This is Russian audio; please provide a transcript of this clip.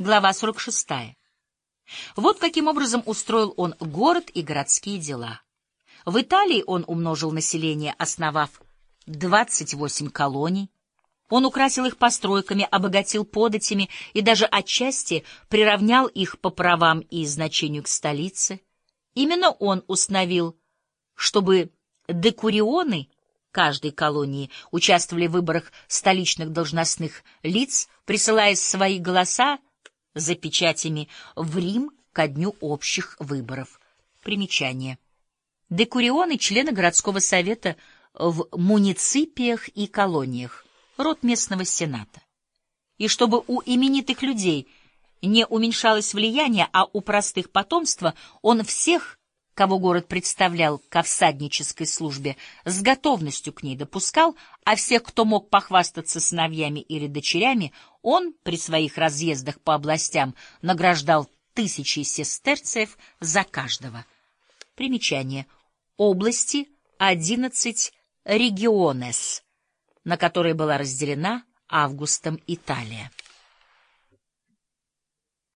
Глава 46. Вот каким образом устроил он город и городские дела. В Италии он умножил население, основав 28 колоний. Он украсил их постройками, обогатил податями и даже отчасти приравнял их по правам и значению к столице. Именно он установил, чтобы декурионы каждой колонии участвовали в выборах столичных должностных лиц, присылая свои голоса за печатями в Рим ко дню общих выборов. Примечание. Декурионы — члены городского совета в муниципиях и колониях, род местного сената. И чтобы у именитых людей не уменьшалось влияние, а у простых потомства, он всех кого город представлял ко всаднической службе, с готовностью к ней допускал, а всех, кто мог похвастаться сыновьями или дочерями, он при своих разъездах по областям награждал тысячи сестерцев за каждого. Примечание. Области — одиннадцать регионес, на которые была разделена августом Италия.